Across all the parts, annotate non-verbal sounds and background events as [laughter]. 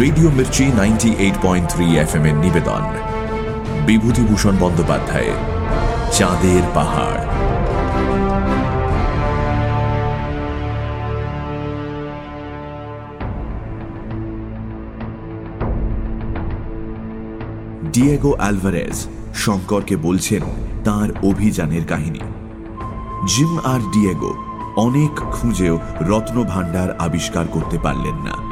Radio Mirchi ninety eight point three F M এর নিবেদন। বিভূতিভূষণ বন্দ্যোপাধ্যায়, চাঁদের পাহাড়। ডিয়েগো অ্যালভারেজ শঙ্করকে বলছেন তার অভিযানের কাহিনী। জিম আর ডিয়েগো অনেক খুঁজেও রত্নভাণ্ডার আবিষ্কার করতে পারলেন না।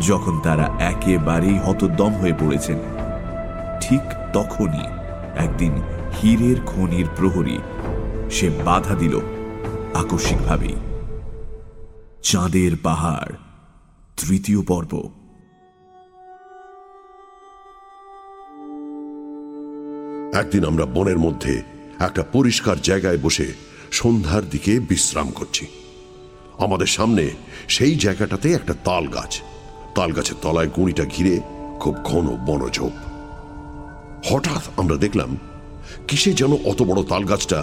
যখন তারা একেবারেই হতদম হয়ে পড়েছেন, ঠিক তখনই একদিন হীরের খনির প্রহরী সে বাধা দিল আকস্মিকভাবেই। চাঁদের পাহাড়, তৃতীয় পর্ব। একদিন আমরা বনের মধ্যে একটা পরিষ্কার জায়গায় বসে সন্ধ্যার দিকে বিশ্রাম করছি। আমাদের সামনে সেই জায়গাটাতে একটা তাল গাছ। তাল গাছের তলায় গুঁড়িটা ঘিরে খুব ঘন বনঝোপ হঠাৎ আমরা দেখলাম, কিসে যেন অত বড় তাল গাছটা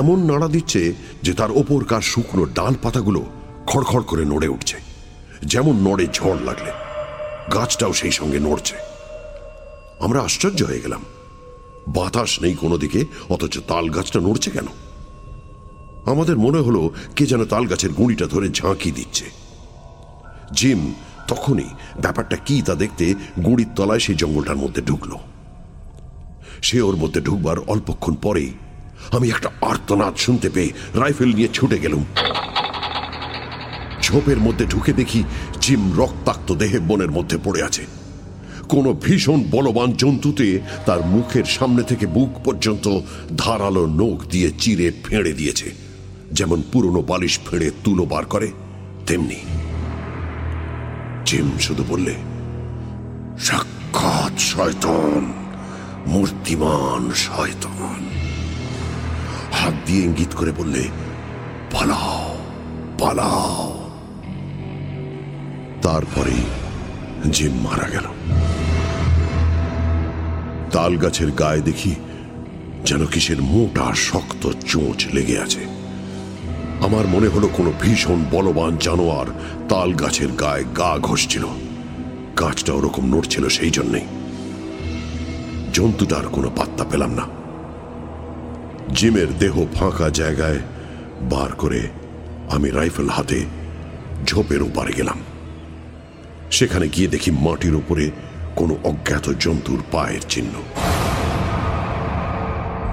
এমন নাড়া দিচ্ছে যে তার ওপরকার শুকনো ডাল পাতাগুলো খড়খড় করে নড়ে উঠছে, যেমন নড়ে ঝড় লাগলে। গাছটাও সেই সঙ্গে নড়ছে। আমরা আশ্চর্য হয়ে গেলাম, বাতাস নেই কোনো দিকে, অথচ তাল গাছটা নড়ছে কেন? আমাদের মনে হলো কে যেন তাল গাছের গুঁড়িটা ধরে ঝাঁকি দিচ্ছে। জিম তখনই ব্যাপারটা কি তা দেখতে গুড়ির তলায় সেই জঙ্গলটার মধ্যে ঢুকলো। সে ওর মধ্যে ঢুকবার অল্পক্ষণ পরেই আমি একটা আর্তনাদ শুনতে পেয়ে রাইফেল নিয়ে ছুটে গেলুম। ঝোপের মধ্যে ঢুকে দেখি জিম রক্তাক্ত দেহে বনের মধ্যে পড়ে আছে। কোনো ভীষণ বলবান জন্তুতে তার মুখের সামনে থেকে বুক পর্যন্ত ধারালো নখ দিয়ে চিরে ফেঁড়ে দিয়েছে। যেমন পুরনো বালিশ ফেঁড়ে তুলো বার করে, তেমনি। জিম, শুধু বললে, সাক্ষাৎ শয়তন, মূর্তিমান শয়তন। হাত দিয়ে ইঙ্গিত করে বললে, পালাও পালাও। তারপরেই জিম মারা গেল। তাল গাছের গায়ে দেখি যেন কিসের মোটা শক্ত চোঁচ লেগে আছে। আমার মনে হলো কোনো ভীষণ বলবান জানোয়ার তাল গাছের গায়ে গা ঘষছিল। গাছটা ওরকম নড়ছিল সেই জন্যেই। জন্তুটার কোনো পাত্তা পেলাম না। জিমের দেহ ফাঁকা জায়গায় বার করে আমি রাইফেল হাতে ঝোপের ওপারে গেলাম। সেখানে গিয়ে দেখি মাটির উপরে কোনো অজ্ঞাত জন্তুর পায়ের চিহ্ন।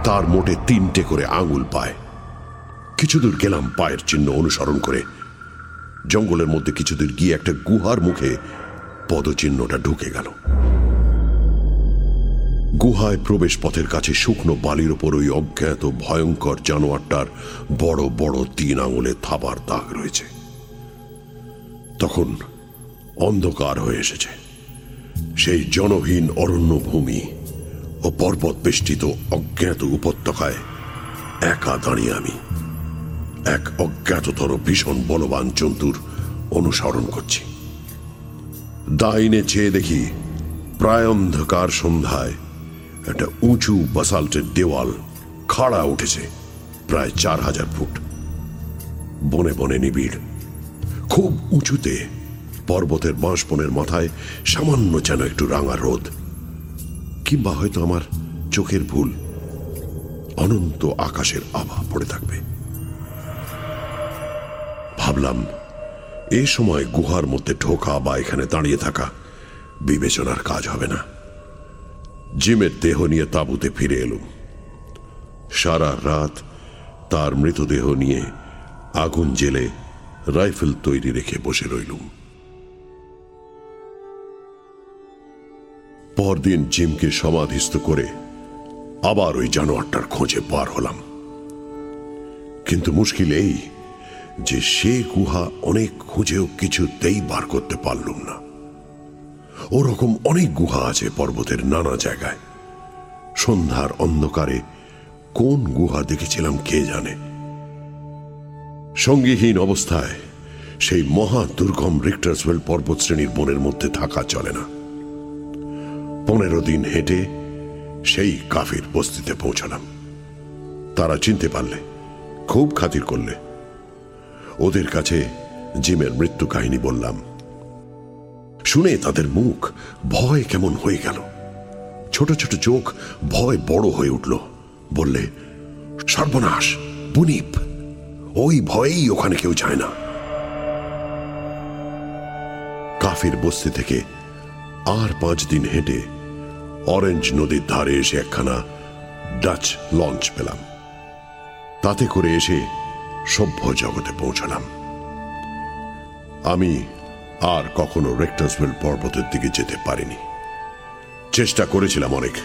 তার মোটে তিনটে করে আঙুল পায়। কিছুদূর গেলাম পায়ের চিহ্ন অনুসরণ করে। জঙ্গলের মধ্যে কিছুদূর গিয়ে একটা গুহার মুখে পদচিহ্নটা ঢুকে গেল। গুহায় প্রবেশ পথের কাছে শুকনো বালির ওপর ওই অজ্ঞাত ভয়ঙ্কর জানোয়ারটার বড় বড় তিন আঙুলে থাবার দাগ রয়েছে। তখন অন্ধকার হয়ে এসেছে। সেই জনহীন অরণ্যভূমি ও পর্বত বেষ্টিত অজ্ঞাত উপত্যকায় একা দাঁড়িয়ে আমি। এক অজ্ঞাততর ভীষণ বলবান জন্তুর অনুসরণ করছি। ডাইনে চেয়ে দেখি প্রায় অন্ধকার সন্ধ্যায় একটা উঁচু বাসাল্টের দেওয়াল খাড়া উঠেছে, প্রায় চার হাজার ফুট। বনে বনে নিবিড়, খুব উঁচুতে পর্বতের বাঁশবনের মাথায় সামান্য যেন একটু রাঙা রোদ। কিংবা হয়তো আমার চোখের ভুল, অনন্ত আকাশের আভা পড়ে থাকবে। ভাবলাম এ সময় গুহার মধ্যে ঢোকা বা এখানে দাঁড়িয়ে থাকা বিবেচনার কাজ হবে না। জিমের দেহ নিয়ে তাঁবুতে ফিরে এলুম। সারা রাত তার মৃতদেহ নিয়ে আগুন জেলে রাইফেল তৈরি রেখে বসে রইলুম। পরদিন জিমকে সমাধিস্থ করে আবার ওই জানোয়ারটার খোঁজে পার হলাম। কিন্তু মুশকিল এই যে সে গুহা অনেক খুঁজেও কিছুতেই বার করতে পারলুম না। ওরকম অনেক গুহা আছে পর্বতের নানা জায়গায়। সন্ধ্যার অন্ধকারে কোন গুহা দেখেছিলাম কে জানে? সঙ্গীহীন অবস্থায় সেই মহা দুর্গম রিক্টার্সওয়েল পর্বত শ্রেণির বনের মধ্যে থাকা চলে না। পনেরো দিন হেঁটে সেই কাফির বস্তিতে পৌঁছালাম। তারা চিনতে পারলে, খুব খাতির করলে। ওদের কাছে জিমের মৃত্যু কাহিনী বললাম। শুনে তাদের মুখ ভয় কেমন হয়ে গেল। ছোট ছোট চোখ ভয় বড় হয়ে উঠল। বললে, সর্বনাশ, বুনিপ, ওই ভয়েই ওখানে কেউ যায় না। কাফির বস্তি থেকে আর পাঁচ দিন হেঁটে অরেঞ্জ নদীর ধারে এসে একখানা ডাচ লঞ্চ পেলাম। তাতে করে এসে সভ্য জগতে পৌঁছালাম। আমি আর কখনো রেক্টাসওয়েল পর্বতের দিকে যেতে পারিনি। চেষ্টা করেছিলাম অনেক,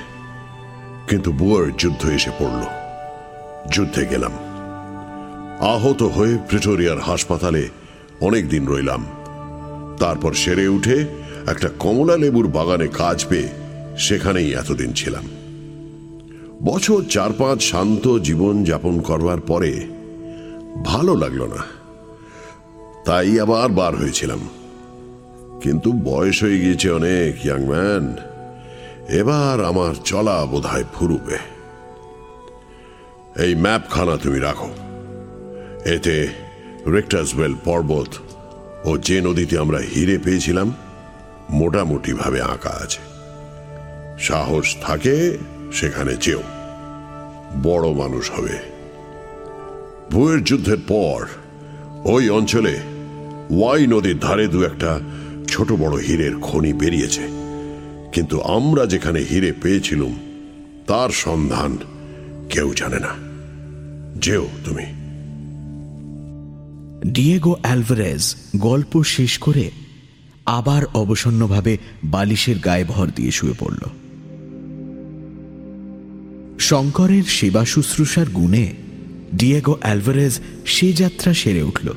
কিন্তু বুয়ার যুদ্ধ এসে পড়ল। যুদ্ধে গেলাম। আহত হয়ে প্রিটোরিয়ার হাসপাতালে অনেক দিন রইলাম। তারপর সেরে উঠে একটা কমলা লেবুর বাগানে কাজ পেয়ে সেখানেই এতদিন ছিলাম। বছর চার পাঁচ শান্ত জীবন যাপন করবার পরে ভালো লাগল না। তাই আবার বার হয়েছিলাম। কিন্তু বয়স হয়ে গিয়েছে অনেক ইয়াংম্যান এবার আমার চলা বোধহয় ফুরুবে। এই ম্যাপখানা তুমি রাখো। এতে রেক্টাসওয়েল পর্বত ও যে নদীতে আমরা হিরে পেয়েছিলাম মোটামুটি ভাবে আঁকা আছে। সাহস থাকে, সেখানে যেও। বড় মানুষ হবে। ভুয়ের যুদ্ধের পর, ওই অঞ্চলে ওয়াই নদীর ধারে দু একটা ছোট বড় হীরের খনি বেরিয়েছে। কিন্তু আমরা যেখানে হিরে পেয়েছিলুম, তার সন্ধান কেউ জানে না। যেও তুমি। ডিয়েগো অ্যালভারেজ গল্প শেষ করে আবার অবসন্নভাবে বালিশের গায়ে ভর দিয়ে শুয়ে পড়ল। শঙ্করের সেবা শুশ্রূষার গুণে ডিয়েগো অ্যালভারেজ সে যাত্রা সেরে উঠল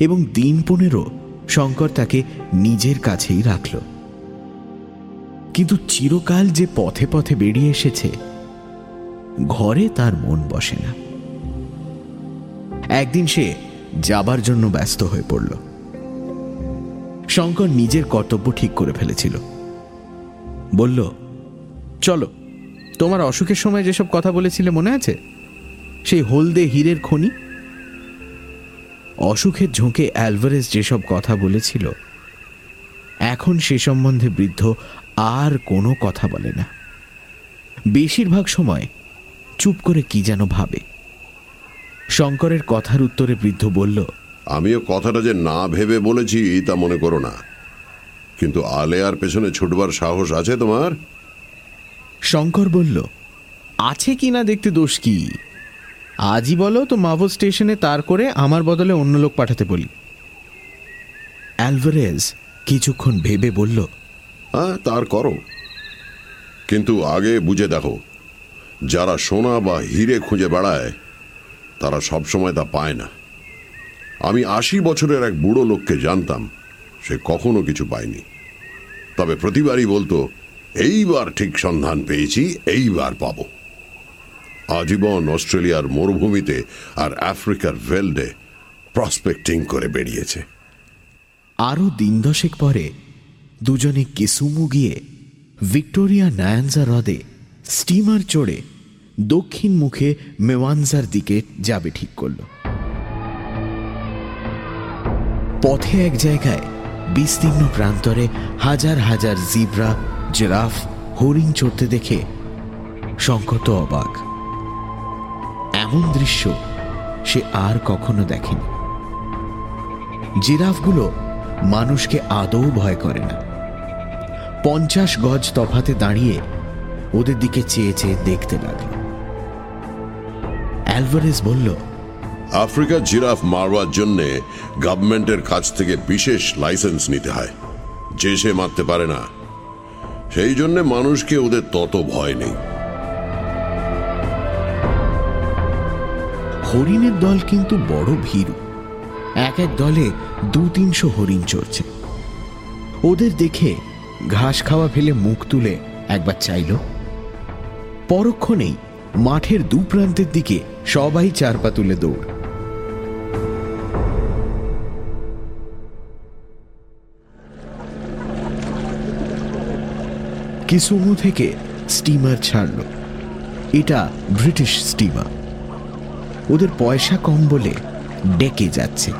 এবং দিন পনেরো শঙ্কর তাকে নিজের কাছেই রাখল। কিন্তু চিরকাল যে পথে পথে বেরিয়ে এসেছে, ঘরে তার মন বসে না। একদিন সে যাবার জন্য ব্যস্ত হয়ে পড়ল। শঙ্কর নিজের কর্তব্য ঠিক করে ফেলেছিল। বলল, চলো, তোমার অসুখের সময় যেসব কথা বলেছিলে মনে আছে? সেই হলদে হীরের খনি? অসুখের ঝোঁকে অ্যালভারেজ যেসব কথা বলেছিল এখন সে সম্বন্ধে বৃদ্ধ আর কোনো কথা বলে না। বেশিরভাগ সময় চুপ করে কি যেন ভাবে। শঙ্করের কথার উত্তরে বৃদ্ধ বলল আমিও কথাটা যে না ভেবে বলেছি তা মনে করো না। কিন্তু আলেয়ার পেছনে ছুটবার সাহস আছে তোমার? শঙ্কর বলল আছে কি না দেখতে দোষ কি? আজই বলো তো মাভো স্টেশনে তার করে আমার বদলে অন্য লোক পাঠাতে বলি। অ্যালভারেজ কিছুক্ষণ ভেবে বলল হ্যাঁ তার করো। কিন্তু আগে বুঝে দেখো যারা সোনা বা হিরে খুঁজে বেড়ায় তারা সবসময় তা পায় না। আমি আশি বছরের এক বুড়ো লোককে জানতাম সে কখনো কিছু পায়নি। তবে প্রতিবারই বলতো এইবার ঠিক সন্ধান পেয়েছি এইবার পাব। আজীবন অস্ট্রেলিয়ার মরুভূমিতে আর আফ্রিকার ভেল্ডে প্রসপেক্টিং করে বেরিয়েছে। আরও দিন দশেক পরে দুজনে কিসুমু গিয়ে ভিক্টোরিয়া নায়ানজা হ্রদে স্টিমার চড়ে দক্ষিণ মুখে মেওয়ানজার দিকে যাবে ঠিক করল। পথে এক জায়গায় বিস্তীর্ণ প্রান্তরে হাজার হাজার জিব্রা জেরাফ হরিণ চড়তে দেখে শঙ্কর তো অবাক। এমন দৃশ্য সে আর কখনো দেখেনি। জিরাফগুলো মানুষকে আদৌ ভয় করে না। পঞ্চাশ গজ তফাতে দাঁড়িয়ে ওদের দিকে চেয়ে চেয়ে দেখতে লাগল। অ্যালভারেজ বলল আফ্রিকার জিরাফ মারবার জন্যে গভর্নমেন্টের কাছ থেকে বিশেষ লাইসেন্স নিতে হয়। যে সে মারতে পারে না, সেই জন্য মানুষকে ওদের তত ভয় নেই। হরিণের দল কিন্তু বড় ভীরু। এক এক দলে দু তিনশো হরিণ চড়ছে। ওদের দেখে ঘাস খাওয়া ফেলে মুখ তুলে একবার চাইল। পরক্ষণেই মাঠের দু প্রান্তের দিকে সবাই চার পা তুলে দৌড়। কিসুমু থেকে স্টিমার ছাড়ল। এটা ব্রিটিশ স্টিমার। ওদের পয়সা কম বলে ডেকে যাচ্ছে।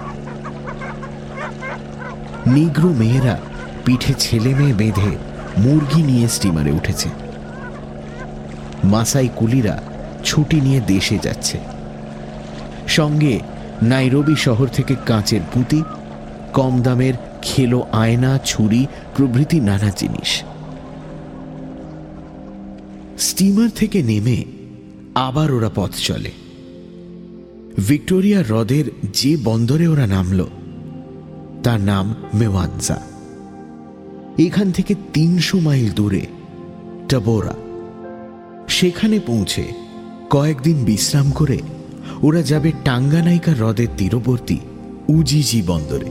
নিগ্রো মেয়েরা পিঠে ছেলে মেয়ে বেঁধে মুরগি নিয়ে স্টিমারে উঠেছে। মাসাই কুলিরা ছুটি নিয়ে দেশে যাচ্ছে। সঙ্গে নাইরবি শহর থেকে কাঁচের পুঁতি, কম দামের খেলো আয়না, ছুরি, প্রভৃতি নানা জিনিস। স্টিমার থেকে নেমে আবার ওরা পথ চলে। ভিক্টোরিয়া হ্রদের যে বন্দরে ওরা নামল, তার নাম মেওয়ানজা এখান থেকে তিনশো মাইল দূরে টাবোরা। সেখানে পৌঁছে কয়েকদিন বিশ্রাম করে ওরা যাবে টাঙ্গানাইকা হ্রদের তীরবর্তী উজিজি বন্দরে।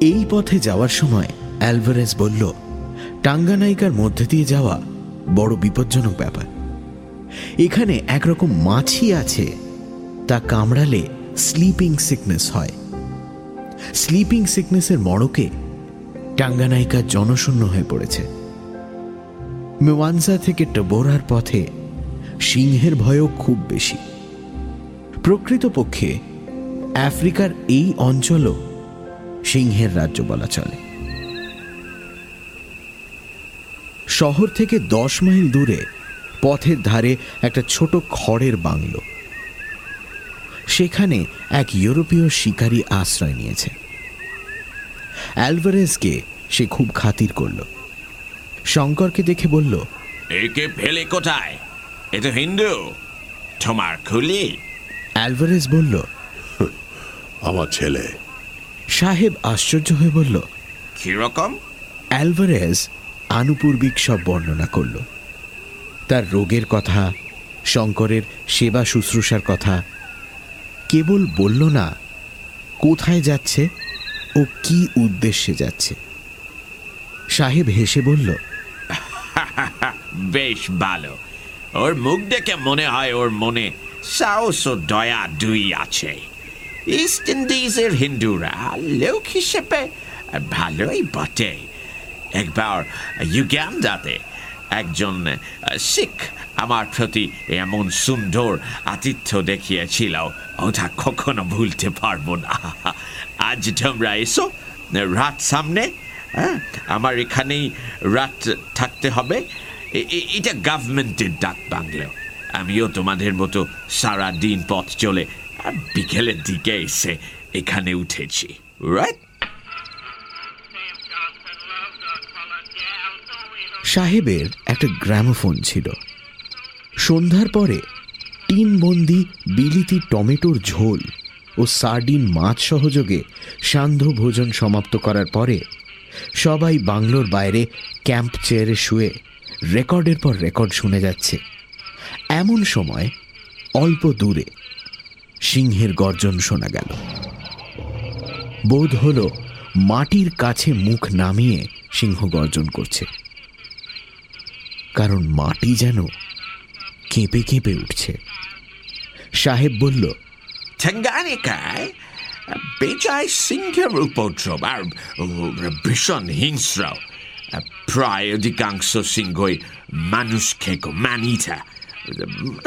এই পথে যাওয়ার সময় অ্যালভারেজ বলল, টাঙ্গানাইকার মধ্যে দিয়ে যাওয়া বড় বিপজ্জনক ব্যাপার। এখানে একরকম মাছি আছে তা কামড়ালে স্লিপিং সিকনেস হয়। স্লিপিং সিকনেসের মড়কে টাঙ্গানাইকা জনশূন্য হয়ে পড়েছে। মেওয়ানসা থেকে টবোরার পথে সিংহের ভয়ও খুব বেশি। প্রকৃতপক্ষে আফ্রিকার এই অঞ্চলও সিংহের রাজ্য বলা চলে। শহর থেকে দশ মাইল দূরে পথের ধারে একটা ছোট খড়ের বাংলো। সেখানে এক ইউরোপীয় শিকারী আশ্রয় নিয়েছে। অ্যালভারেজকে সে খুব খাতির করল। শঙ্করকে দেখে বলল একে ফেলে কোথায়? এ তো হিন্দু। তোমার খুলি? অ্যালভারেজ বলল আমার ছেলে। সাহেব আশ্চর্য হয়ে বলল কীরকম? অ্যালভারেজ আনুপূর্বিক সব বর্ণনা করল। তার রোগের কথা শঙ্করের সেবা শুশ্রূষার কথা কেবল বলল না, কোথায় যাচ্ছে ও কি উদ্দেশ্যে যাচ্ছে। সাহেব হেসে বলল, [laughs] বেশ ভালো। ওর মুখ দেখে মনে হয় ওর মনে সাহস ও দয়া দুই আছে। ইস্ট ইন্ডিজের হিন্দুরা লোক হিসেবে ভালোই বটে। একবার ইউগ্যান্ডাতে একজন শিখ আমার প্রতি এমন সুন্দর আতিথ্য দেখিয়েছিল ওটা কখনো ভুলতে পারব না। আজ তোমরা এসো, রাত সামনে হ্যাঁ? আমার এখানেই রাত থাকতে হবে। এটা গভর্নমেন্টের ডাক বাংলো। আমিও তোমাদের মতো সারা দিন পথ চলে বিকেলের দিকে এসে এখানে উঠেছি। রাইট সাহেবের একটা গ্রামোফোন ছিল। সন্ধ্যার পরে টিনবন্দি বিলিতি টমেটোর ঝোল ও সার্ডিন মাছ সহযোগে সান্ধ্য ভোজন সমাপ্ত করার পরে সবাই বাংলোর বাইরে ক্যাম্প চেয়ারে শুয়ে রেকর্ডের পর রেকর্ড শুনে যাচ্ছে। এমন সময় অল্প দূরে সিংহের গর্জন শোনা গেল। বোধ হল মাটির কাছে মুখ নামিয়ে সিংহ গর্জন করছে। কারণ মাটি যেন কেঁপে কেঁপে উঠছে। সাহেব বলল ঠেঙ্গানিকায় বেজায় সিংহের উপদ্রব আর ভীষণ হিংস্র। প্রায় অধিকাংশ সিংহই মানুষ খেকো মানিটা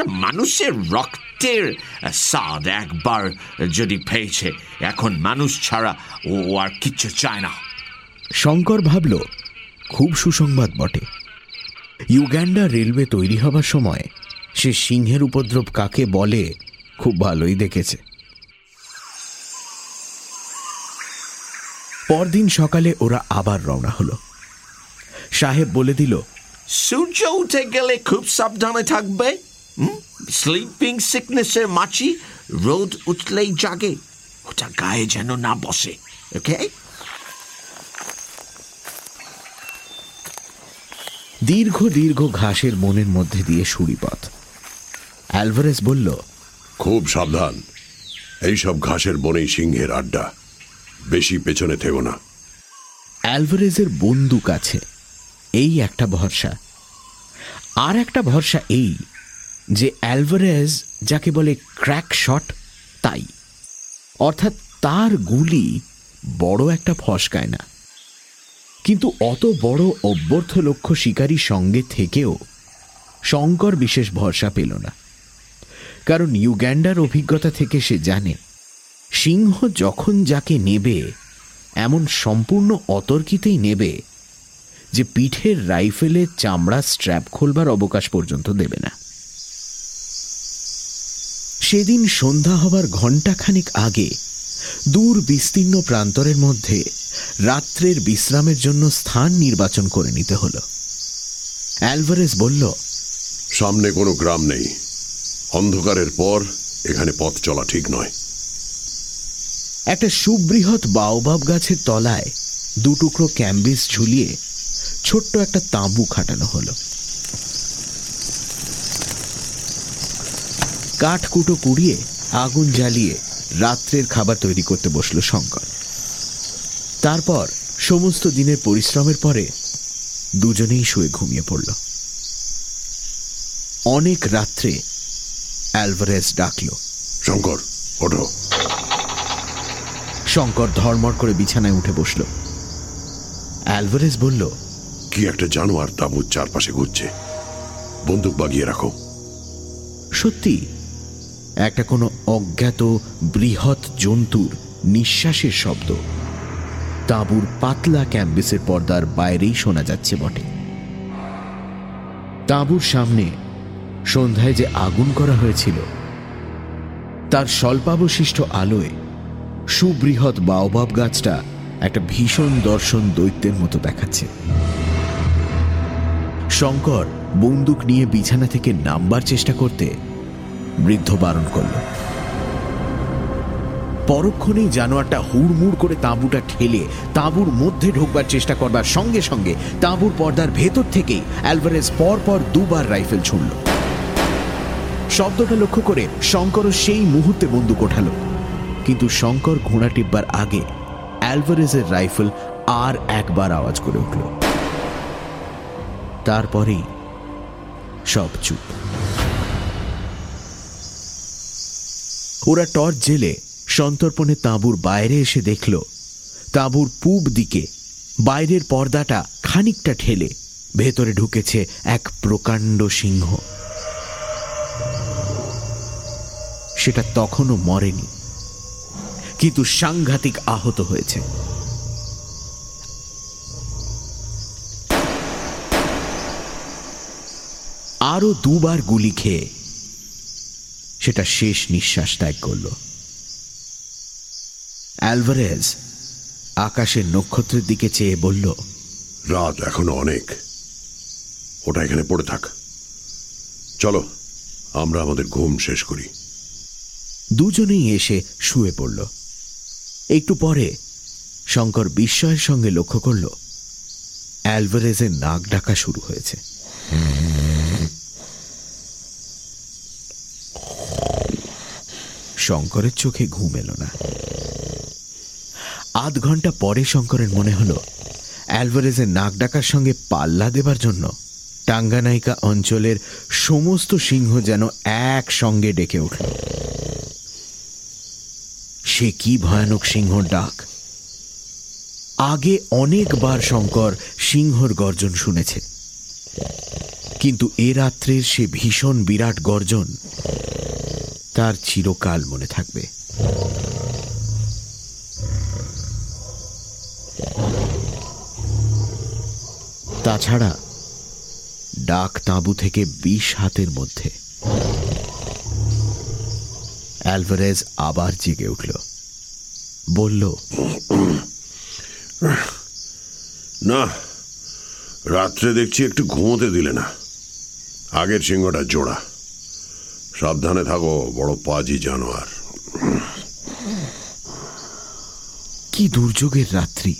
মানুষের রক্তের স্বাদ একবার যদি পেয়েছে এখন মানুষ ছাড়া ও আর কিচ্ছু চায় না। শঙ্কর ভাবল খুব সুসংবাদ বটে। ইউগ্যান্ডা রেলওয়ে তৈরি হবার সময় সে সিংহের উপদ্রব কাকে বলে খুব ভালোই দেখেছে। পরদিন সকালে ওরা আবার রওনা হলো। সাহেব বলে দিল, সূর্য উঠে গেলে খুব সাবধানে থাকবে স্লিপিং সিকনেসের মাছি রোদ উঠলেই জাগে, ওটা গায়ে যেন না বসে ওকে দীর্ঘ দীর্ঘ ঘাসের মনের মধ্যে দিয়ে সুড়িপথ অ্যালভারেস বলল খুব সাবধান। এইসব ঘাসের বনেই সিংহের আড্ডা। বেশি পেছনে থেকো না। অ্যালভারেজের বন্দুক আছে। এই একটা ভরসা। আর একটা ভরসা এই যে অ্যালভারেজ যাকে বলে ক্র্যাক শট তাই। অর্থাৎ তার গুলি বড় একটা ফসকায় না। কিন্তু অত বড় অভ্যর্থ লক্ষ্য শিকারী সঙ্গে থেকেও শঙ্কর বিশেষ ভরসা পেল না। কারণ ইউগ্যান্ডার অভিজ্ঞতা থেকে সে জানে, সিংহ যখন যাকে নেবে, এমন সম্পূর্ণ অতর্কিতেই নেবে যে পিঠের রাইফেলের চামড়া স্ট্র্যাপ খোলবার অবকাশ পর্যন্ত দেবে না। সেদিন সন্ধ্যা হবার ঘণ্টাখানিক আগে দূর বিস্তীর্ণ প্রান্তরের মধ্যে রাত্রের বিশ্রামের জন্য স্থান নির্বাচন করে নিতে হলো। অ্যালভারেজ বলল সামনে কোনো গ্রাম নেই। অন্ধকারের পর এখানে পথ চলা ঠিক নয়। একটা সুবৃহৎ বাওবাব গাছের তলায় দুটুকরো ক্যাম্বিস ঝুলিয়ে ছোট্ট একটা তাঁবু খাটানো হলো। কাঠকুটো কুড়িয়ে আগুন জ্বালিয়ে রাত্রের খাবার তৈরি করতে বসল শঙ্কর। তারপর সমস্ত দিনের পরিশ্রমের পরে দুজনেই শুয়ে ঘুমিয়ে পড়ল। অনেক রাত্রে অ্যালভারেজ ডাকল শঙ্কর ওঠো। শঙ্কর ধর্মর করে বিছানায় উঠে বসল। অ্যালভারেজ বলল কি একটা জানোয়ার তাঁবুর চারপাশে ঘুরছে। বন্দুক বাগিয়ে রাখো। সত্যি? একটা কোনো অজ্ঞাত বৃহৎ জন্তুর নিঃশ্বাসের শব্দ। তাঁবুর পাতলা ক্যাম্বিসের পর্দার বাইরেই শোনা যাচ্ছে বটে। তাঁবুর সামনে সন্ধ্যায় যে আগুন করা হয়েছিল, তার স্বল্পাবশিষ্ট আলোয় সুবৃহৎ বাওবাব গাছটা একটা ভীষণ দর্শন দৈত্যের মতো দেখাচ্ছে। শঙ্কর বন্দুক নিয়ে বিছানা থেকে নামবার চেষ্টা করতে বৃদ্ধ বারণ করল। পরক্ষণেই জানোয়ারটা হুড়মুড় করে তাঁবুটা ঠেলে তাঁবুর মধ্যে ঢোকবার চেষ্টা করবার সঙ্গে সঙ্গে তাঁবুর পর্দার ভেতর থেকেই অ্যালভারেজ পর পর দুবার রাইফেল ছুড়ল। শব্দটা লক্ষ্য করে শঙ্করও সেই মুহূর্তে বন্দুক ওঠালো। কিন্তু শঙ্কর ঘোড়া টিপবার আগে অ্যালভারেজের রাইফেল আর একবার আওয়াজ করে উঠল। তারপরেই সব চুপ। ওরা টর্চ জেলে সন্তর্পণে তাঁবুর বাইরে এসে দেখল, তাঁবুর পূব দিকে, বাইরের পর্দাটা খানিকটা ঠেলে ভেতরে ঢুকেছে এক প্রকাণ্ড সিংহ। সেটা তখনও মরেনি, কিন্তু সাংঘাতিক আহত হয়েছে। আরও দুবার গুলি খেয়ে সেটা শেষ নিঃশ্বাস ত্যাগ করল। অ্যালভারেজ আকাশের নক্ষত্রের দিকে চেয়ে বলল রাত এখনও অনেক। ওটা এখানে পড়ে থাক। চলো আমরা আমাদের ঘুম শেষ করি। দুজনেই এসে শুয়ে পড়ল। একটু পরে শঙ্কর বিস্ময়ের সঙ্গে লক্ষ্য করল অ্যালভারেজের নাক ডাকা শুরু হয়েছে। শঙ্করের চোখে ঘুম এলো না। আধ ঘণ্টা পরে শঙ্করের মনে হলো, অ্যালভারেজের নাক ডাকার সঙ্গে পাল্লা দেবার জন্য টাঙ্গানাইকা অঞ্চলের সমস্ত সিংহ যেন একসঙ্গে ডেকে উঠল সে কি ভয়ানক সিংহর ডাক? আগে অনেকবার শঙ্কর সিংহর গর্জন শুনেছে, কিন্তু এ রাত্রের সে ভীষণ বিরাট গর্জন তার চিরকাল মনে থাকবে। তাছাড়া ডাক তাঁবু থেকে বিশ হাতের মধ্যে। অ্যালভারেজ আবার জেগে উঠল। বলল, না, রাত্রে দেখছি একটু ঘুমোতে দিলে না। আগের সিংহটা জোড়া। সাবধানে থাকো, বড় পাজি জানোয়ার। কি দুর্যোগের রাত্রি?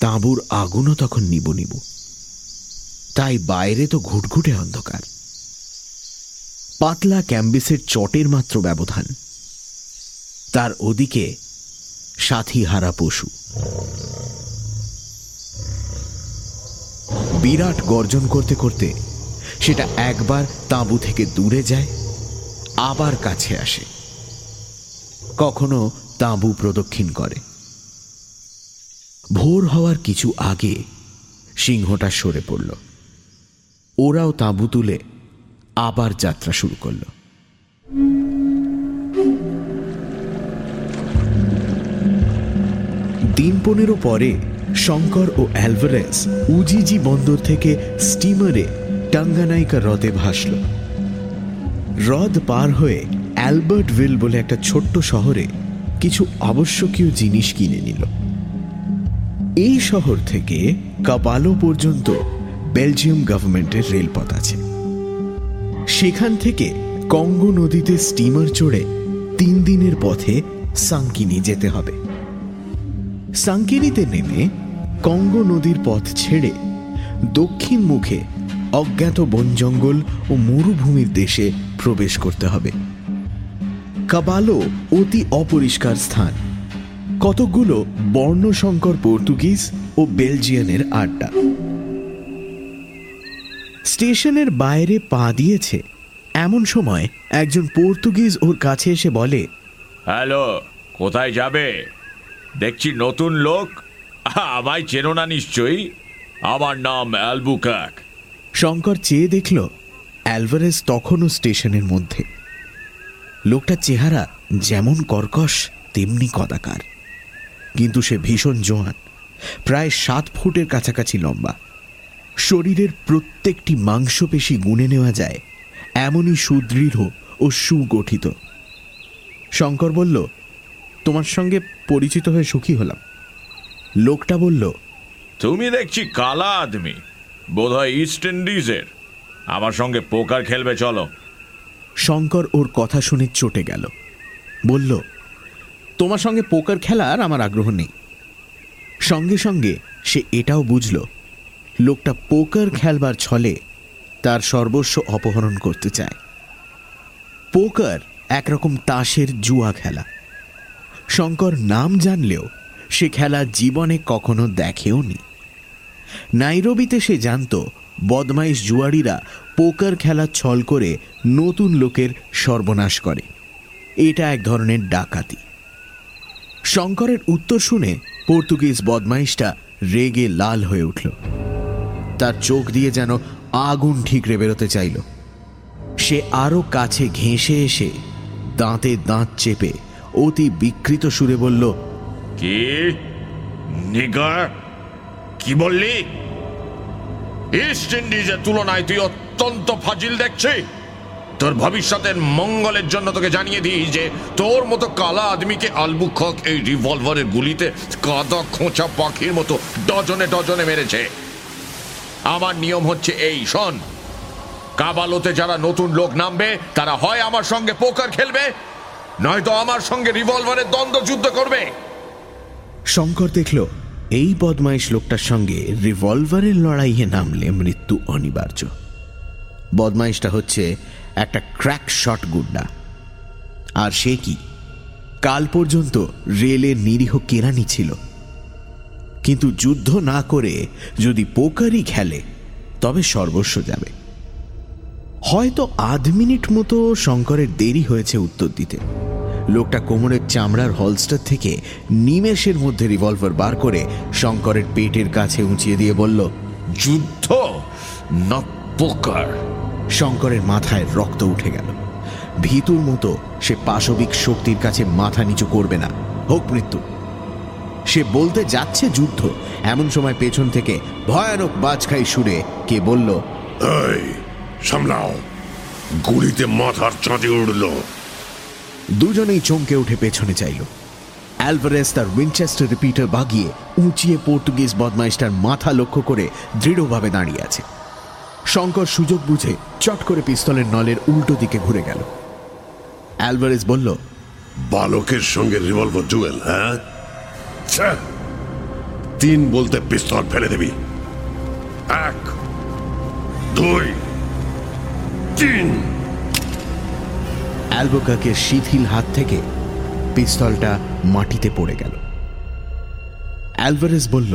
তাঁবুর আগুনও তখন নিব নিব। তাই বাইরে তো ঘুটঘুটে অন্ধকার। পাতলা ক্যাম্বিসের চটের মাত্র ব্যবধান। তার ওদিকে সাথী হারা পশু। বিরাট গর্জন করতে করতে সেটা একবার তাঁবু থেকে দূরে যায়, আবার কাছে আসে। কখনো তাঁবু প্রদক্ষিণ করে। ভোর হওয়ার কিছু আগে সিংহটা সরে পড়ল। ওরাও তাঁবু তুলে আবার যাত্রা শুরু করল। দিন পনেরো পরে শঙ্কর ও অ্যালভারেস উজিজি বন্দর থেকে স্টিমারে টাঙ্গানাইকা হ্রদে ভাসল। হ্রদ পার হয়ে অ্যালবার্টভিল বলে একটা ছোট্ট শহরে কিছু আবশ্যকীয় জিনিস কিনে নিল। এই শহর থেকে কাপালো পর্যন্ত বেলজিয়াম গভর্নমেন্টের রেলপথ আছে। সেখান থেকে কঙ্গো নদীতে স্টিমার চড়ে তিন দিনের পথে সাংকিনি যেতে হবে। সাংকিনিতে নেমে কঙ্গো নদীর পথ ছেড়ে দক্ষিণ মুখে অজ্ঞাত বন জঙ্গল ও মরুভূমির দেশে প্রবেশ করতে হবে। কাবালো অতি অপরিষ্কার স্থান। কতকগুলো বর্ণশঙ্কর পর্তুগিজ ও বেলজিয়ানের আড্ডা। স্টেশনের বাইরে পা দিয়েছে এমন সময় একজন পর্তুগিজ ওর কাছে এসে বলে, হ্যালো, কোথায় যাবে? দেখছি নতুন লোক। আমায় চেনো না নিশ্চয়ই? আমার নাম অ্যালবুকাক। শঙ্কর চেয়ে দেখল অ্যালভারেজ তখনও স্টেশনের মধ্যে। লোকটার চেহারা যেমন কর্কশ, তেমনি কদাকার। কিন্তু সে ভীষণ জোয়ান, প্রায় সাত ফুটের কাছাকাছি লম্বা। শরীরের প্রত্যেকটি মাংসপেশি গুনে নেওয়া যায়, এমনই সুদৃঢ় ও সুগঠিত। শঙ্কর বলল, তোমার সঙ্গে পরিচিত হয়ে সুখী হলাম। লোকটা বলল, তুমি দেখছি কালা আদমি। বোধহয় ইস্ট ইন্ডিজের আমার সঙ্গে পোকার খেলবে, চলো। শঙ্কর ওর কথা শুনে চটে গেল। বলল, তোমার সঙ্গে পোকার খেলার আমার আগ্রহ নেই। সঙ্গে সঙ্গে সে এটাও বুঝল, লোকটা পোকার খেলবার ছলে তার সর্বস্ব অপহরণ করতে চায়। পোকার একরকম তাসের জুয়া খেলা। শঙ্কর নাম জানলেও সে খেলা জীবনে কখনো দেখেও নি। নাইরবিতে সে জানত, বদমাইশ জুয়ারিরা পোকার খেলা ছল করে নতুন লোকের সর্বনাশ করে। এটা এক ধরনের ডাকাতি। শঙ্করের উত্তর শুনে পর্তুগিজ বদমাইশটা রেগে লাল হয়ে উঠল। তার চোখ দিয়ে যেন আগুন ঠিকরে বেরোতে চাইল। সে আরও কাছে ঘেঁষে এসে দাঁতে দাঁত চেপে অতি বিকৃত সুরে বলল, কি? নিগার? কি বললি? ইস্ট ইন্ডিজের তুলনায় তুই অত্যন্ত ফাজিল দেখছি। তোর ভবিষ্যতের মঙ্গলের জন্য তোকে জানিয়ে দিই যে তোর মতো কালা আদমিকে আলবুখক এই রিভলভারের গুলিতে কাদা খোঁচা পাখির মতো ডজনে ডজনে মেরেছে। আমার নিয়ম হচ্ছে এই, শোন। কাবালোতে যারা নতুন লোক নামবে, তারা হয় আমার সঙ্গে পোকার খেলবে, নয়তো আমার সঙ্গে রিভলভারের দ্বন্দ্ব যুদ্ধ করবে। শঙ্কর দেখল এই বদমাইশ লোকটার সঙ্গে রিভলভারের লড়াইয়ে নামলে মৃত্যু অনিবার্য। বদমাইশটা হচ্ছে একটা ক্র্যাক শট গুন্ডা। আর সে কি? কাল পর্যন্ত রেলের নিরীহ কেরানি ছিল। কিন্তু যুদ্ধ না করে যদি পোকারই খেলে, তবে সর্বস্ব যাবে। হয়তো আধ মিনিট মতো শঙ্করের দেরি হয়েছে উত্তর দিতে। লোকটা কোমরের চামড়ার হলস্টার থেকে নিমেষের মধ্যে রিভলভার বার করে শঙ্করের পেটের কাছে উঁচিয়ে দিয়ে বলল, যুদ্ধ শঙ্করের মাথায় রক্ত উঠে গেল। ভীতুর মতো সে পাশবিক শক্তির কাছে মাথা নিচু করবে না। হোক মৃত্যু। সে বলতে যাচ্ছে যুদ্ধ। এমন সময় পেছন থেকে ভয়ানক বাজখাই সুরে কে বলল সামলাও। গুলিতে মাথার চাঁদে উঠল দুজনেই চমকে উঠে পেছনে চাইল। অ্যালভারেস তার উইনচেস্টার রিপিটার বাগিয়ে উঁচিয়ে পর্তুগিজ বদমাইশটার মাথা লক্ষ্য করে দৃঢ়ভাবে দাঁড়িয়ে আছে। শঙ্কর সুযোগ বুঝে চট করে পিস্তলের নলের উল্টো দিকে ঘুরে গেল। অ্যালভারেস বলল, বালকের সঙ্গে রিভলভার জুয়েল হ্যাঁ! তিন বলতে পিস্তল ফেলে দিবি। এক, দুই, তিন। অ্যালবোকাকের শিথিল হাত থেকে পিস্তলটা মাটিতে পড়ে গেল। অ্যালভারেস বলল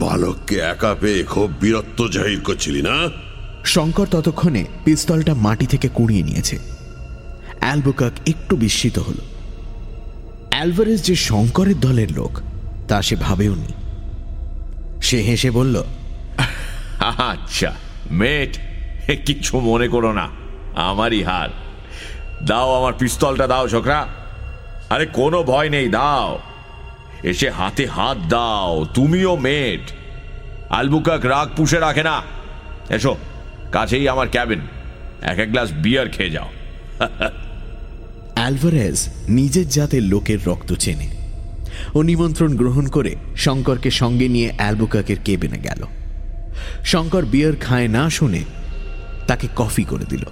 বালককে একা পেয়ে খুব বীরত্ব জাহির করছিলি না? শঙ্কর ততক্ষণে পিস্তলটা মাটি থেকে কুড়িয়ে নিয়েছে। অ্যালবোকাক একটু বিস্মিত হল। অ্যালভারেস যে শঙ্করের দলের লোক তা সে ভাবেও নি। সে হেসে বলল আচ্ছা মেট কিছু মনে করো না। আমারই হার দাও আমার পিস্তলটা, দাও ছোকরা। আরে, কোনো ভয় নেই, দাও। এসে হাতে হাত দাও, তুমিও মেট। আলবুকাক রাগ পুষে রাখে না। এসো, কাছেই আমার ক্যাবিন। এক এক গ্লাস বিয়ার খেয়ে যাও। [laughs] অ্যালভারেজ নিজের জাতের লোকের রক্ত চেনে। ও নিমন্ত্রণ গ্রহণ করে শঙ্করকে সঙ্গে নিয়ে অ্যালবুকাকের কেবিনে গেল। শঙ্কর বিয়ার খায় না শুনে তাকে কফি করে দিল।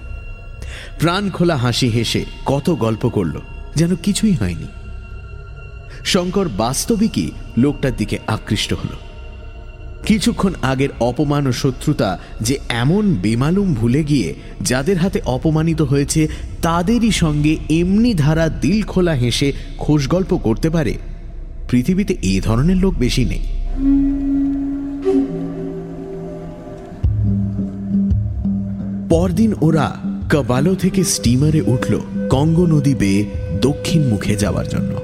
প্রাণ খোলা হাসি হেসে কত গল্প করল, যেন কিছুই হয়নি। শঙ্কর বাস্তবিকই লোকটার দিকে আকৃষ্ট হল। কিছুক্ষণ আগের অপমান ও শত্রুতা যে এমন বেমালুম ভুলে গিয়ে যাদের হাতে অপমানিত হয়েছে, তাদেরই সঙ্গে এমনি ধারা দিল খোলা হেসে খোশ গল্প করতে পারে, পৃথিবীতে এই ধরনের লোক বেশি নেই। পরদিন ওরা কাবালো থেকে স্টিমারে উঠল কঙ্গো নদী বেয়ে দক্ষিণ মুখে যাওয়ার জন্য।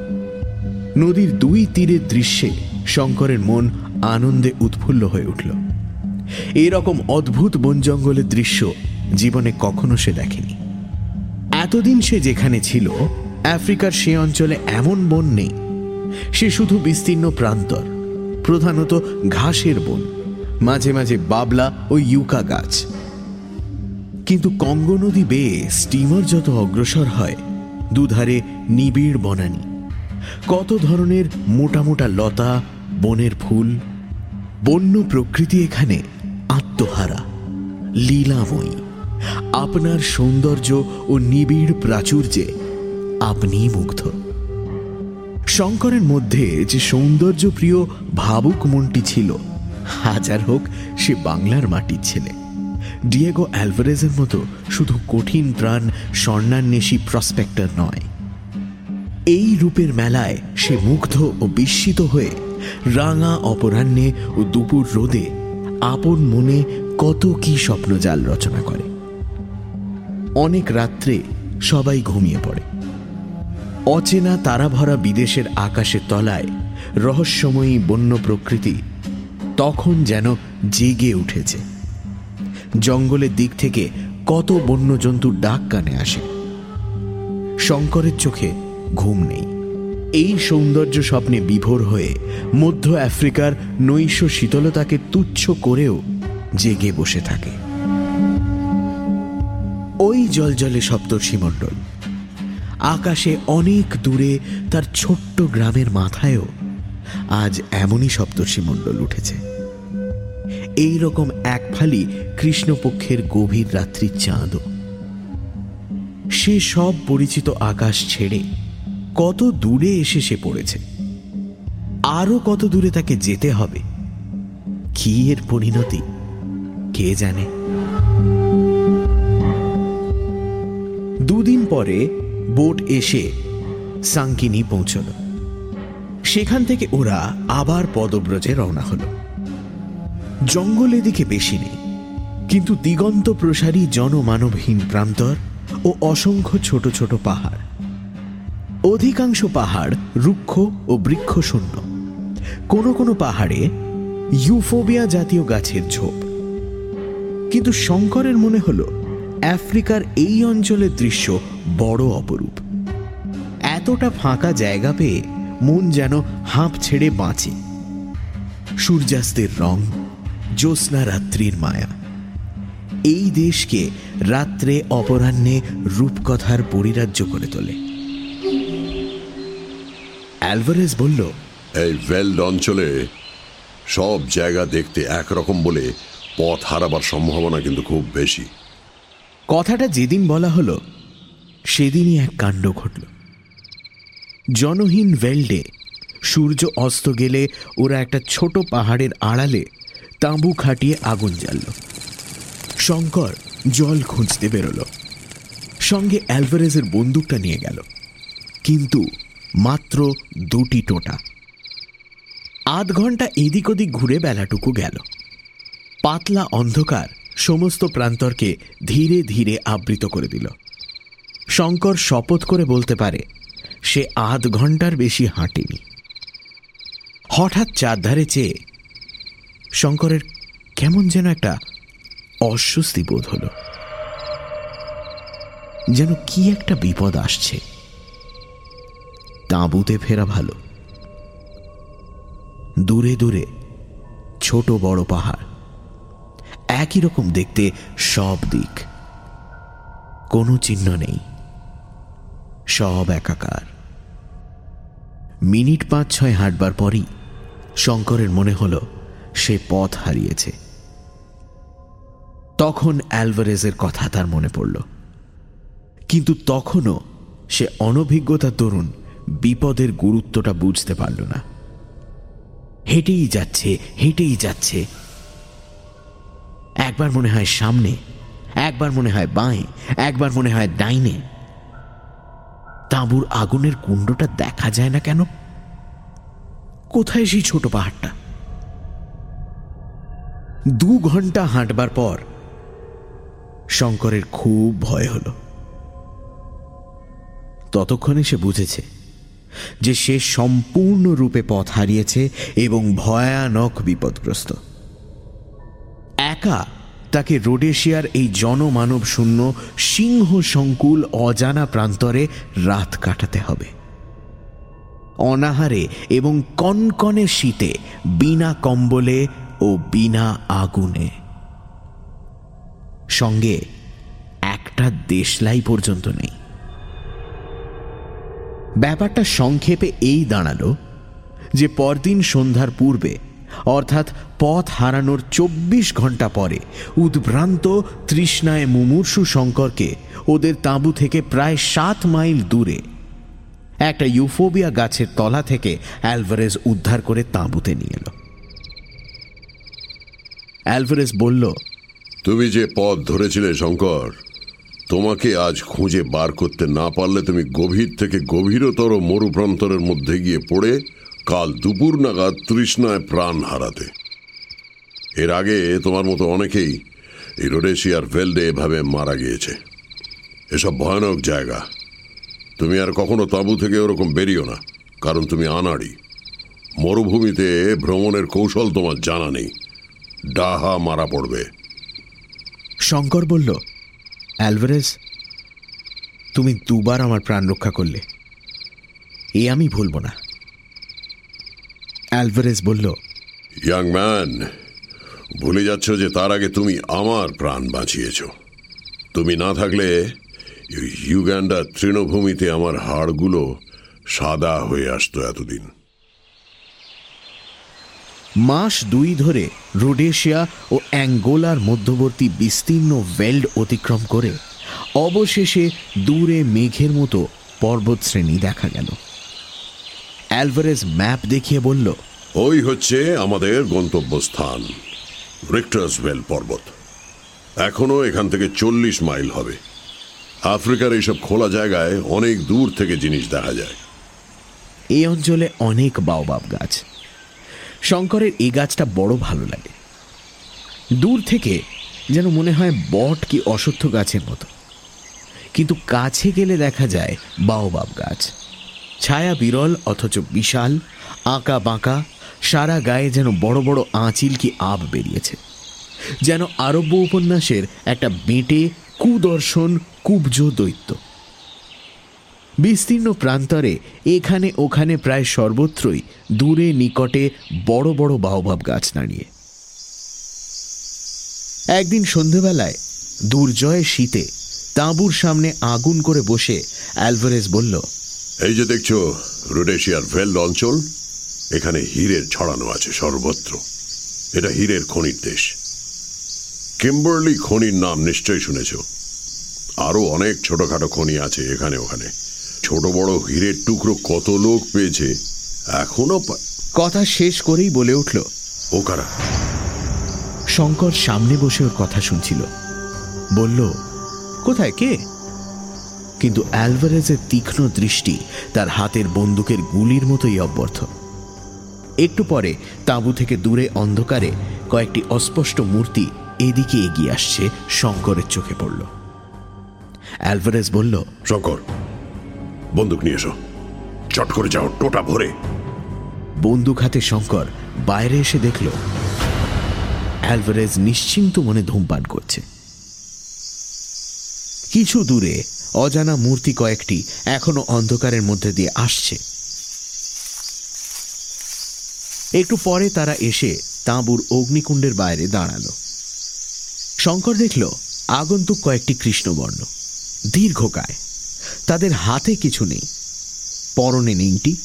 নদীর দুই তীরের দৃশ্যে শঙ্করের মন আনন্দে উৎফুল্ল হয়ে উঠল। এরকম অদ্ভুত বন জঙ্গলের দৃশ্য জীবনে কখনো সে দেখেনি। এতদিন সে যেখানে ছিল, আফ্রিকার সে অঞ্চলে এমন বন নেই। সে শুধু বিস্তীর্ণ প্রান্তর, প্রধানত ঘাসের বন, মাঝে মাঝে বাবলা ও ইউকা গাছ। কিন্তু কঙ্গো নদী বেয়ে স্টিমার যত অগ্রসর হয়, দুধারে নিবিড় বনানি। কত ধরনের মোটা মোটা লতা, বনের ফুল, বন্য প্রকৃতি এখানে আত্মহারা, লীলাময়ী। আপনার সৌন্দর্য ও নিবিড় প্রাচুর্যে আপনি মুগ্ধ। শঙ্করের মধ্যে যে সৌন্দর্যপ্রিয় ভাবুক মনটি ছিল, হাজার হোক সে বাংলার মাটির ছেলে। ডিয়েগো অ্যালভারেজের মতো শুধু কঠিন প্রাণ স্বর্ণান্বেষী প্রসপেক্টর নয়। এই রূপের মেলায় সে মুগ্ধ ও বিস্মিত হয়ে রাঙা অপরাহ্নে ও দুপুর রোদে আপন মনে কত কি স্বপ্নজাল রচনা করে। অনেক রাত্রে সবাই ঘুমিয়ে পড়ে। অচেনা তারাভরা বিদেশের আকাশের তলায় রহস্যময়ী বন্য প্রকৃতি তখন যেন জেগে উঠেছে। জঙ্গলের দিক থেকে কত বন্য বন্যজন্তুর ডাক কানে আসে। শঙ্করের চোখে ঘুম নেই। এই সৌন্দর্য স্বপ্নে বিভোর হয়ে মধ্য আফ্রিকার নৈশ শীতলতাকে তুচ্ছ করেও জেগে বসে থাকে। ওই জলজলে সপ্তর্ষিমণ্ডল আকাশে অনেক দূরে তার ছোট্ট গ্রামের মাথায়ও আজ এমনই সপ্তর্ষিমণ্ডল উঠেছে। এই রকম এক ফালি কৃষ্ণপক্ষের গভীর রাত্রির চাঁদও। সে সব পরিচিত আকাশ ছেড়ে কত দূরে এসে সে পড়েছে। আরও কত দূরে তাকে যেতে হবে? কি এর পরিণতি? কে জানে? দুদিন পরে বোট এসে সাঙ্কিনি পৌঁছল। সেখান থেকে ওরা আবার পদব্রজে রওনা হলো। জঙ্গল এদিকে বেশি নেই। কিন্তু দিগন্ত প্রসারী জনমানবহীন প্রান্তর ও অসংখ্য ছোট ছোট পাহাড়। অধিকাংশ পাহাড় রুক্ষ ও বৃক্ষ শূন্য কোনো কোনো পাহাড়ে ইউফোবিয়া জাতীয় গাছের ঝোপ। কিন্তু শঙ্করের মনে হল, আফ্রিকার এই অঞ্চলের দৃশ্য বড় অপরূপ। এতটা ফাঁকা জায়গা পেয়ে মন যেন হাঁপ ছেড়ে বাঁচে। সূর্যাস্তের রং জ্যোৎস্না রাত্রির মায়া। এই দেশকে রাত্রে অপরাহ্নে রূপকথার পরিরাজ্য করে তোলে। অ্যালভারেজ বলল এই ভেল্ড অঞ্চলে সব জায়গা দেখতে একরকম বলে পথ হারাবার সম্ভাবনা কিন্তু খুব বেশি। কথাটা যেদিন বলা হলো সেদিনই এক কাণ্ড ঘটল। জনহীন ভেল্ডে সূর্য অস্ত গেলে ওরা একটা ছোট পাহাড়ের আড়ালে তাঁবু খাটিয়ে আগুন জ্বালল। শঙ্কর জল খুঁজতে বেরোল। সঙ্গে অ্যালভারেজের বন্দুকটা নিয়ে গেল। কিন্তু মাত্র দুটি টোটা। আধ ঘণ্টা এদিক ওদিক ঘুরে বেলাটুকু গেল। পাতলা অন্ধকার সমস্ত প্রান্তরকে ধীরে ধীরে আবৃত করে দিল। শঙ্কর শপথ করে বলতে পারে, সে আধ ঘণ্টার বেশি হাঁটেনি। হঠাৎ চারধারে চেয়ে শঙ্করের কেমন যেন একটা অস্বস্তি বোধ হল। যেন কি একটা বিপদ আসছে। তাঁবুতে ফেরা ভালো। দূরে দূরে ছোট বড় পাহাড়। একই রকম দেখতে সব দিক। কোনো চিহ্ন নেই। সব একাকার। মিনিট পাঁচ ছয় হাঁটবার পরই শঙ্করের মনে হলো সে পথ হারিয়েছে। তখন অ্যালভারেজের কথা তার মনে পড়ল। কিন্তু তখনও সে অনভিজ্ঞতার দরুন বিপদের গুরুত্বটা বুঝতে পারল না। হেঁটেই যাচ্ছে হেঁটেই যাচ্ছে। একবার মনে হয় সামনে, একবার মনে হয় বাঁয়ে, একবার মনে হয় ডাইনে। তাঁবুর আগুনের কুণ্ডটা দেখা যায় না কেন? কোথায় সেই ছোট পাহাড়টা? দু ঘণ্টা হাঁটবার পর শঙ্করের খুব ভয় হল। ততক্ষণে সে বুঝেছে যে সে সম্পূর্ণরূপে পথ হারিয়েছে এবং ভয়ানক বিপদগ্রস্ত। একা তাকে রোডেশিয়ার এই জনমানব শূন্য সিংহ সংকুল অজানা প্রান্তরে রাত কাটাতে হবে। অনাহারে এবং কনকনে শীতে বিনা কম্বলে ও বিনা আগুনে। সঙ্গে একটা দেশলাই পর্যন্ত নেই। ব্যাপারটা সংক্ষেপে এই দাঁড়াল যে পরদিন সন্ধ্যার পূর্বে, অর্থাৎ পথ হারানোর চব্বিশ ঘণ্টা পরে, উদ্ভ্রান্ত তৃষ্ণায় মুমূর্ষু শঙ্করকে ওদের তাঁবু থেকে প্রায় সাত মাইল দূরে, একটা ইউফোবিয়া গাছের তলা থেকে অ্যালভারেজ উদ্ধার করে তাঁবুতে নিয়ে এলো। অ্যালভারেজ বলল, তুমি যে পথ ধরেছিলে, শঙ্কর, তোমাকে আজ খুঁজে বার করতে না পারলে তুমি গভীর থেকে গভীরতর মরুপ্রান্তরের মধ্যে গিয়ে পড়ে কাল দুপুর নাগাদ তৃষ্ণায় প্রাণ হারাতে। এর আগে তোমার মতো অনেকেই এই রোডেশিয়ার ভেলডে এভাবে মারা গিয়েছে। এসব ভয়ানক জায়গা। তুমি আর কখনো তাঁবু থেকে ওরকম বেরিও না, কারণ তুমি আনাড়ি। মরুভূমিতে ভ্রমণের কৌশল তোমার জানা নেই। ডাহা মারা পড়বে। শঙ্কর বলল অ্যালভারেজ তুমি দুবার আমার প্রাণ রক্ষা করলে। এ আমি ভুলব না। অ্যালভারেজ বলল ইয়াং ম্যান ভুলে যাচ্ছ যে তার আগে তুমি আমার প্রাণ বাঁচিয়েছ। তুমি না থাকলে ইউ- ইউগান্ডা তৃণভূমিতে আমার হাড়গুলো সাদা হয়ে আসতো এতদিন। মাস দুই ধরে রোডেশিয়া ও অ্যাঙ্গোলার মধ্যবর্তী বিস্তীর্ণ ভেল্ড অতিক্রম করে অবশেষে দূরে মেঘের মতো পর্বতশ্রেণী দেখা গেল। অ্যালভারেজ ম্যাপ দেখিয়ে বলল ওই হচ্ছে আমাদের গন্তব্যস্থান রিক্টার্সভেল পর্বত। এখনও এখান থেকে চল্লিশ মাইল হবে। আফ্রিকার এইসব খোলা জায়গায় অনেক দূর থেকে জিনিস দেখা যায়। এই অঞ্চলে অনেক বাওবাব গাছ শঙ্করের এই গাছটা বড় ভালো লাগে। দূর থেকে যেন মনে হয় বট কি অশ্বত্থ গাছের মতো। কিন্তু কাছে গেলে দেখা যায় বাওবাব গাছ। ছায়া বিরল অথচ বিশাল, আঁকা বাঁকা, সারা গায়ে যেন বড় বড় আঁচিল কি আব বেরিয়েছে। যেন আরব্য উপন্যাসের একটা বেঁটে, কুদর্শন, কুব্জ দৈত্য। বিস্তীর্ণ প্রান্তরে এখানে ওখানে প্রায় সর্বত্রই দূরে, নিকটে বড় বড় বাহভাব গাছ দাঁড়িয়ে। একদিন সন্ধেবেলায় দুর্জয় শীতে তাঁবুর সামনে আগুন করে বসে অ্যালভারেজ বলল, এই যে দেখছ, রোডেশিয়ার ভেল্ড অঞ্চল, এখানে হীরের ছড়ানো আছে সর্বত্র। এটা হীরের খনির দেশ। কিম্বার্লি খনির নাম নিশ্চয়ই শুনেছ। আরও অনেক ছোটখাটো খনি আছে এখানে, ওখানে। ছোট বড় হীরের টুকরো কত লোক পেয়েছে? এখনও কথা শেষ করেই বলে উঠল ও কারা? শঙ্কর সামনে বসে ওর কথা শুনছিল। বলল কোথায় কে? কিন্তু অ্যালভারেজের তীক্ষ্ণ দৃষ্টি তার হাতের বন্দুকের গুলির মতোই অব্যর্থ। একটু পরে তাঁবু থেকে দূরে অন্ধকারে কয়েকটি অস্পষ্ট মূর্তি এদিকে এগিয়ে আসছে শঙ্করের চোখে পড়ল। অ্যালভারেজ বলল শঙ্কর বন্দুক নিয়ে এসো। চট করে যাও, টোটা ভরে। বন্দুক হাতে শঙ্কর বাইরে এসে দেখল, অ্যালভারেজ নিশ্চিন্ত মনে ধূমপান করছে। কিছু দূরে অজানা মূর্তি কয়েকটি এখনও অন্ধকারের মধ্যে দিয়ে আসছে। একটু পরে তারা এসে তাঁবুর অগ্নিকুণ্ডের বাইরে দাঁড়াল। শঙ্কর দেখল, আগন্তুক কয়েকটি কৃষ্ণবর্ণ, দীর্ঘকায়। তাদের হাতে কিছু নেই। পরনে নেংটি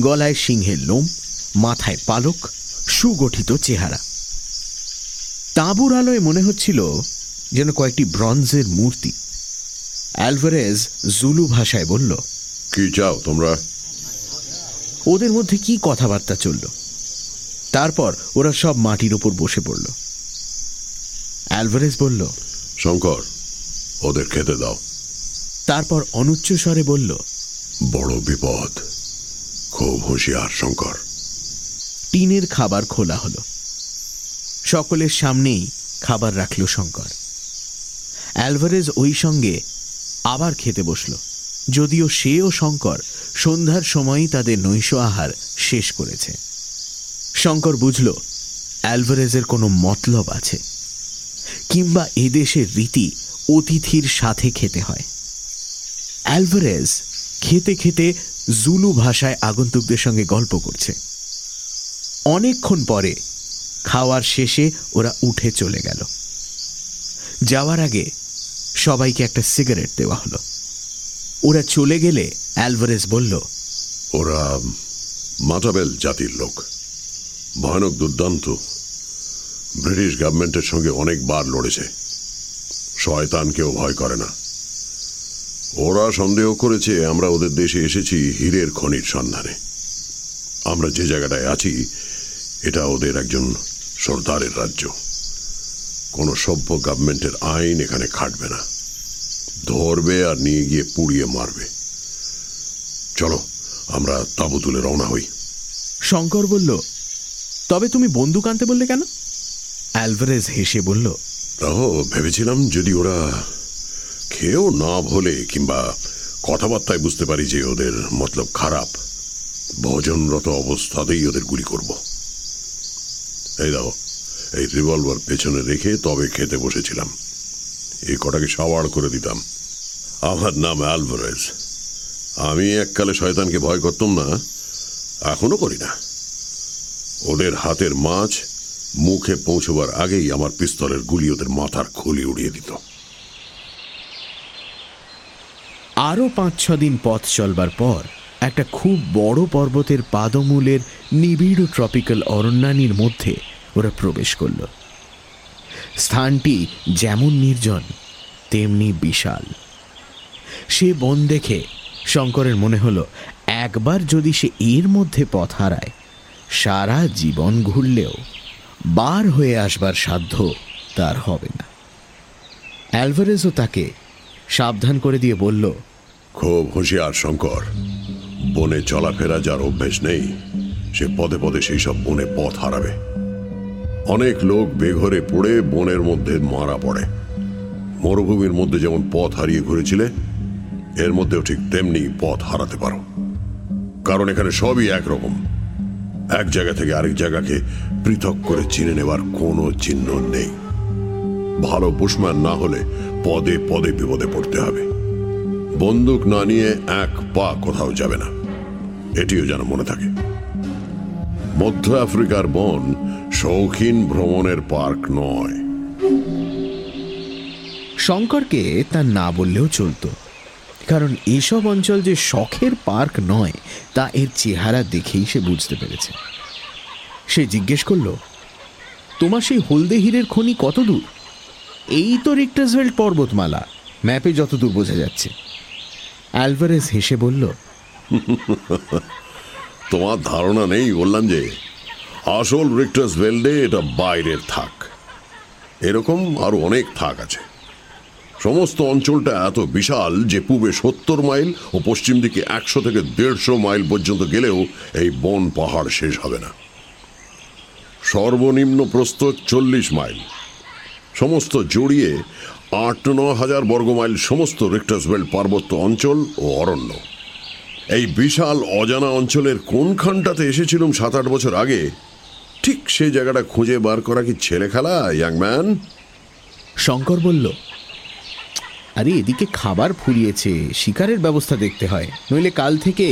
গলায় সিংহের লোম মাথায় পালক সুগঠিত চেহারা। তাঁবুর আলোয় মনে হচ্ছিল যেন কয়েকটি ব্রঞ্জের মূর্তি। অ্যালভারেজ জুলু ভাষায় বলল কি চাও তোমরা? ওদের মধ্যে কি কথাবার্তা চলল? তারপর ওরা সব মাটির ওপর বসে পড়ল। অ্যালভারেজ বলল শঙ্কর ওদের খেতে দাও। তারপর অনুচ্চ স্বরে বলল বড় বিপদ খুব হুঁশিয়ার শঙ্কর। টিনের খাবার খোলা হলো। সকলের সামনেই খাবার রাখল শঙ্কর। অ্যালভারেজ ওই সঙ্গে আবার খেতে বসল যদিও সে ও শঙ্কর সন্ধ্যার সময়ই তাদের নৈশ আহার শেষ করেছে। শঙ্কর বুঝল অ্যালভারেজের কোনো মতলব আছে কিংবা এদেশের রীতি অতিথির সাথে খেতে হয়। অ্যালভারেজ খেতে খেতে জুলু ভাষায় আগন্তুকদের সঙ্গে গল্প করছে। অনেকক্ষণ পরে খাওয়ার শেষে ওরা উঠে চলে গেল। যাওয়ার আগে সবাইকে একটা সিগারেট দেওয়া হলো। ওরা চলে গেলে অ্যালভারেজ বলল, ওরা মাটাবেল জাতির লোক। ভয়ানক দুর্দান্ত। ব্রিটিশ গভর্নমেন্টের সঙ্গে অনেকবার লড়েছে। শয়তানকেও ভয় করে না। ওরা সন্দেহ করেছে আমরা ওদের দেশে এসেছি হীরের খনির সন্ধানে। আমরা যে জায়গাটায় আছি এটা ওদের একজন সর্দারের রাজ্য। কোনো সভ্য গভর্নমেন্টের আইন এখানে খাটবে না। ধরবে আর নিয়ে গিয়ে পুড়িয়ে মারবে। চলো আমরা তাঁবু তুলে রওনা হই। শঙ্কর বলল তবে তুমি বন্দুক আনতে বললে কেন? অ্যালভারেজ হেসে বলল ভেবেছিলাম যদি ওরা খেয়েও না ভোলে কিংবা কথাবার্তায় বুঝতে পারি যে ওদের মতলব খারাপ। ভোজনরত অবস্থাতেই ওদের গুলি করব। এই দাও এই রিভলভার পেছনে রেখে তবে খেতে বসেছিলাম। এই কটাকে সাওয়াড় করে দিতাম। আমার নাম অ্যালভারেজ আমি এককালে শয়তানকে ভয় করতাম না এখনও করি না। ওদের হাতের মাছ মুখে পৌঁছবার আগেই আমার পিস্তলের গুলি ওদের মাথার খুলি উড়িয়ে দিত। আরও পাঁচ ছ দিন পথ চলবার পর একটা খুব বড় পর্বতের পাদমূলের নিবিড় ট্রপিক্যাল অরণ্যানীর মধ্যে ওরা প্রবেশ করল। স্থানটি যেমন নির্জন, তেমনি বিশাল। সে বন দেখে শঙ্করের মনে হলো, একবার যদি সে এর মধ্যে পথ হারায়, সারা জীবন ঘুরলেও বার হয়ে আসবার সাধ্য তার হবে না। অ্যালভারেজও তাকে সাবধান করে দিয়ে বলল, খুব হুঁশিয়ার, শঙ্কর। বনে চলাফেরা যার অভ্যেস নেই, সে পদে পদে সেই সব বনে পথ হারাবে। অনেক লোক বেঘরে পড়ে বনের মধ্যে মারা পড়ে। মরুভূমির মধ্যে যেমন পথ হারিয়ে ঘুরেছিলে, এর মধ্যেও ঠিক তেমনি পথ হারাতে পারো। কারণ এখানে সবই একরকম। এক জায়গা থেকে আরেক জায়গাকে পৃথক করে চিনে নেবার কোনো চিহ্ন নেই। ভালো বুশম্যান না হলে পদে পদে বিপদে পড়তে হবে। বন্দুক না নিয়ে এক পা কোথাও যাবে না। এটিও যেন মনে থাকে। মধ্য আফ্রিকার বন শৌখিন ভ্রমণের পার্ক নয়। শঙ্করকে তা না বললেও চলতো। কারণ এসব অঞ্চল যে শখের পার্ক নয়, তা এর চেহারা দেখেই সে বুঝতে পেরেছে। সে জিজ্ঞেস করল, তোমার সেই হলদে হীরের খনি কত দূর? এই তো রিক্টাসভেল্ট পর্বতমালা। ম্যাপে যত দূর বোঝা যাচ্ছে। অ্যালভারেজ হেসে বলল, [laughs] তোমার ধারণা নেই বললাম যে, আসল রিক্টাস ভেল্ডে এটা বাইরের থাক। এরকম আরও অনেক থাক আছে। সমস্ত অঞ্চলটা এত বিশাল যে পূবে সত্তর মাইল ও পশ্চিম দিকে একশো থেকে দেড়শো মাইল পর্যন্ত গেলেও এই বন পাহাড় শেষ হবে না। সর্বনিম্ন প্রস্থ চল্লিশ মাইল। সমস্ত জড়িয়ে আট ন হাজার বর্গমাইল সমস্ত রিক্টাসভেল্ট পার্বত্য অঞ্চল ও অরণ্য। এই বিশাল অজানা অঞ্চলের কোনখানটাতে এসেছিলাম সাত আট বছর আগে? ঠিক সেই জায়গাটা খুঁজে বার করা কি ছেলে খেলা ইয়াং ম্যান শঙ্কর বলল আরে এদিকে খাবার ফুরিয়েছে শিকারের ব্যবস্থা দেখতে হয়। নইলে কাল থেকে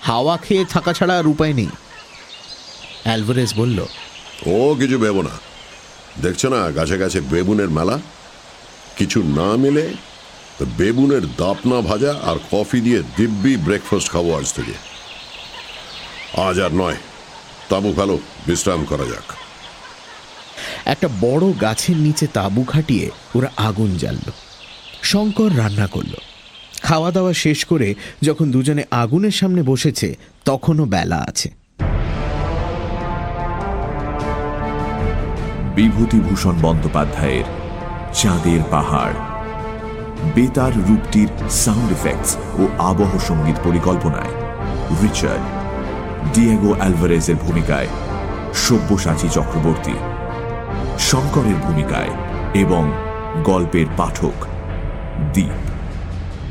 হাওয়া খেয়ে থাকা ছাড়া আর উপায় নেই। অ্যালভারেজ বলল ও কিছু ভেবো না। দেখছ না গাছে গাছে বেবুনের মেলা? কিছু না মিলে তো বেবুনের দাপনা ভাজা আর কফি দিয়ে দিব্যি ব্রেকফাস্ট খাব আজ থেকে। আজ আর নয়, তাবু ফেলো, বিশ্রাম করা যাক। একটা বড় গাছের নিচে তাঁবু খাটিয়ে ওরা আগুন জ্বালল। শঙ্কর রান্না করল। খাওয়া দাওয়া শেষ করে যখন দুজনে আগুনের সামনে বসেছে, তখনও বেলা আছে। বিভূতিভূষণ বন্দ্যোপাধ্যায়ের চাঁদের পাহাড়। বেতার রূপটির সাউন্ড এফেক্টস ও আবহ সংগীত পরিকল্পনায় রিচার্ড ডিয়েগো অ্যালভারেজের ভূমিকায় সব্যসাচী চক্রবর্তী, শঙ্করের ভূমিকায় এবং গল্পের পাঠক দ্বীপ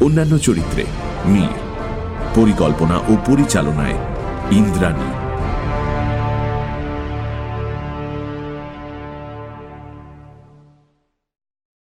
অন্যান্য চরিত্রে মীর, পরিকল্পনা ও পরিচালনায় ইন্দ্রাণী